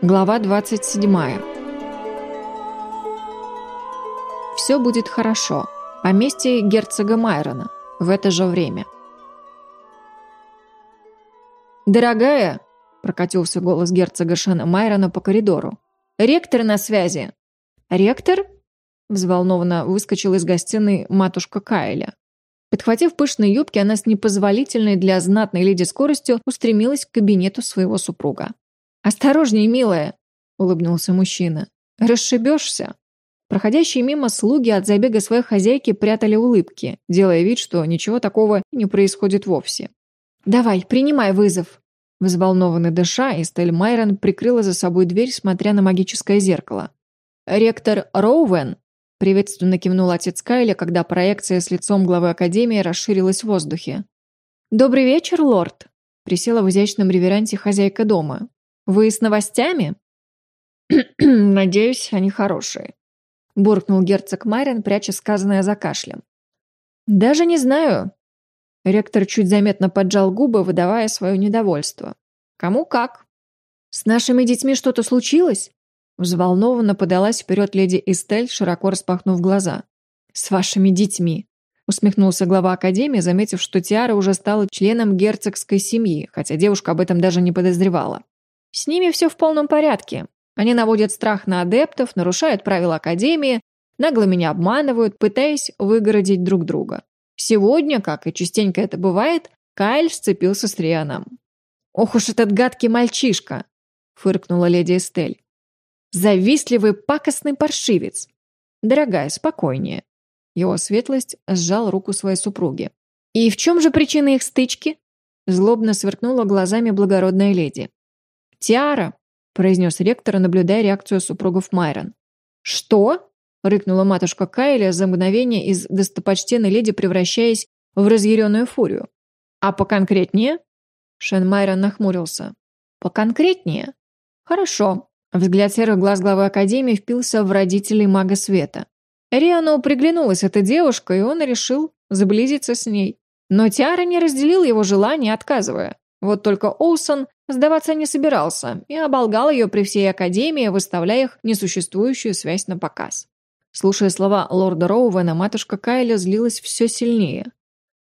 Глава 27. Все будет хорошо. Поместье герцога Майрона. В это же время. «Дорогая!» – прокатился голос герцога Шена Майрона по коридору. «Ректор на связи!» «Ректор?» – взволнованно выскочила из гостиной матушка Кайля. Подхватив пышные юбки, она с непозволительной для знатной леди скоростью устремилась к кабинету своего супруга. «Осторожней, милая!» – улыбнулся мужчина. «Расшибешься!» Проходящие мимо слуги от забега своей хозяйки прятали улыбки, делая вид, что ничего такого не происходит вовсе. «Давай, принимай вызов!» Взволнованный дыша, Эстель Майрон прикрыла за собой дверь, смотря на магическое зеркало. «Ректор Роуэн!» приветственно кивнул отец Кайля, когда проекция с лицом главы Академии расширилась в воздухе. «Добрый вечер, лорд!» присела в изящном реверанте хозяйка дома. «Вы с новостями?» «Надеюсь, они хорошие», – буркнул герцог Майрон, пряча сказанное за кашлем. «Даже не знаю». Ректор чуть заметно поджал губы, выдавая свое недовольство. «Кому как?» «С нашими детьми что-то случилось?» Взволнованно подалась вперед леди Эстель, широко распахнув глаза. «С вашими детьми!» усмехнулся глава Академии, заметив, что Тиара уже стала членом герцогской семьи, хотя девушка об этом даже не подозревала. С ними все в полном порядке. Они наводят страх на адептов, нарушают правила Академии, нагло меня обманывают, пытаясь выгородить друг друга. Сегодня, как и частенько это бывает, Кайль сцепился с Рианом. «Ох уж этот гадкий мальчишка!» – фыркнула леди Эстель. «Завистливый пакостный паршивец!» «Дорогая, спокойнее!» Его светлость сжал руку своей супруги. «И в чем же причина их стычки?» Злобно сверкнула глазами благородная леди. «Тиара!» – произнес ректор, наблюдая реакцию супругов Майрон. «Что?» – рыкнула матушка Кайля за мгновение из достопочтенной леди, превращаясь в разъяренную фурию. «А поконкретнее?» Шен Майрон нахмурился. «Поконкретнее?» «Хорошо». Взгляд серых глаз главы Академии впился в родителей мага света. Риану приглянулась эта девушка, и он решил заблизиться с ней. Но Тиара не разделил его желание, отказывая. Вот только Олсон Сдаваться не собирался и оболгал ее при всей Академии, выставляя их несуществующую связь на показ. Слушая слова лорда Роувена, матушка Кайля злилась все сильнее.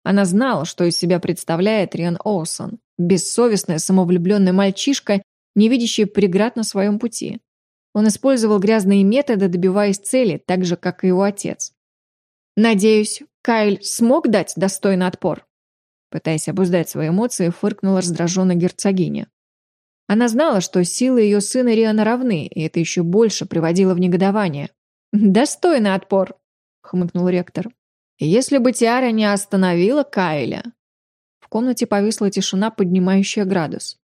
Она знала, что из себя представляет Риан Оусон. Бессовестный, самовлюбленный мальчишка, не видящий преград на своем пути. Он использовал грязные методы, добиваясь цели, так же, как и его отец. «Надеюсь, Кайль смог дать достойный отпор?» Пытаясь обуздать свои эмоции, фыркнула раздраженная герцогиня. Она знала, что силы ее сына Риана равны, и это еще больше приводило в негодование. «Достойный отпор!» — хмыкнул ректор. «Если бы Тиара не остановила Кайля...» В комнате повисла тишина, поднимающая градус.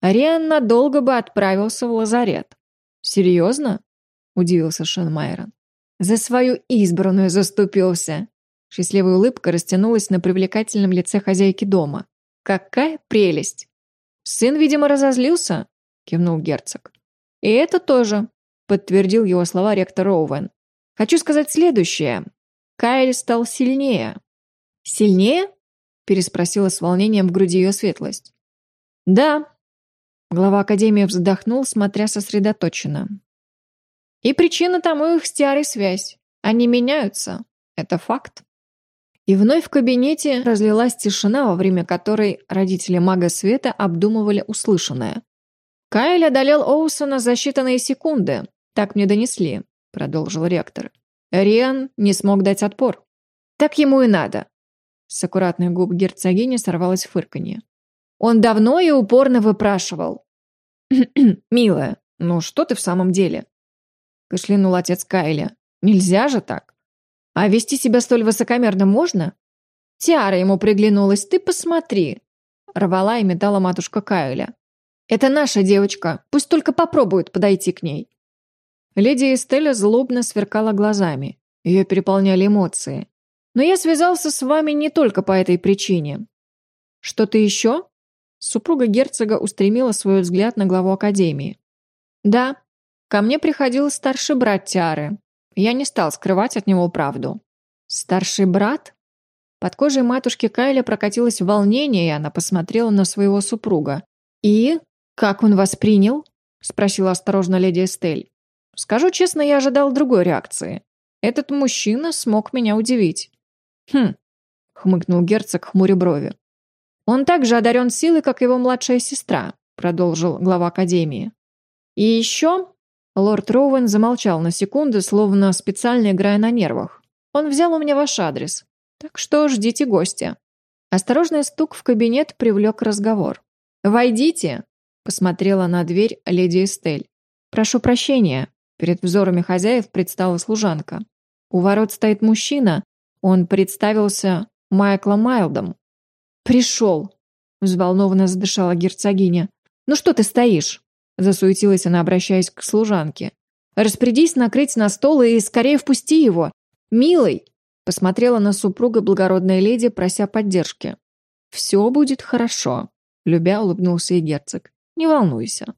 Риан надолго бы отправился в лазарет. «Серьезно?» — удивился Майрон. «За свою избранную заступился!» Счастливая улыбка растянулась на привлекательном лице хозяйки дома. «Какая прелесть!» «Сын, видимо, разозлился?» – кивнул герцог. «И это тоже», – подтвердил его слова ректор Оуэн. «Хочу сказать следующее. Кайл стал сильнее». «Сильнее?» – переспросила с волнением в груди ее светлость. «Да». Глава Академии вздохнул, смотря сосредоточенно. «И причина тому их с связь. Они меняются. Это факт». И вновь в кабинете разлилась тишина, во время которой родители мага света обдумывали услышанное. «Кайл одолел Оусона за считанные секунды. Так мне донесли», — продолжил ректор. Риан не смог дать отпор. «Так ему и надо». С аккуратной губ герцогини сорвалось фырканье. «Он давно и упорно выпрашивал». «Милая, ну что ты в самом деле?» Кашлянул отец Кайля. «Нельзя же так. А вести себя столь высокомерно можно? Тиара ему приглянулась, ты посмотри. Рвала и метала матушка Кайля. Это наша девочка, пусть только попробует подойти к ней. Леди Эстеля злобно сверкала глазами. Ее переполняли эмоции. Но я связался с вами не только по этой причине. Что-то еще? Супруга герцога устремила свой взгляд на главу академии. Да, ко мне приходил старший брат Тиары, я не стал скрывать от него правду. «Старший брат?» Под кожей матушки Кайля прокатилось волнение, и она посмотрела на своего супруга. «И? Как он воспринял?» — спросила осторожно леди Эстель. «Скажу честно, я ожидал другой реакции. Этот мужчина смог меня удивить». «Хм», — хмыкнул герцог, хмуря брови. «Он также одарен силой, как его младшая сестра», — продолжил глава Академии. «И еще...» Лорд Роуэн замолчал на секунду, словно специально играя на нервах. «Он взял у меня ваш адрес. Так что ждите гостя». Осторожный стук в кабинет привлек разговор. «Войдите!» – посмотрела на дверь леди Эстель. «Прошу прощения». Перед взорами хозяев предстала служанка. У ворот стоит мужчина. Он представился Майклом Майлдом. «Пришел!» – взволнованно задышала герцогиня. «Ну что ты стоишь?» – засуетилась она, обращаясь к служанке. «Распорядись накрыть на стол и скорее впусти его! Милый!» – посмотрела на супруга благородная леди, прося поддержки. «Все будет хорошо», – любя улыбнулся и герцог. «Не волнуйся».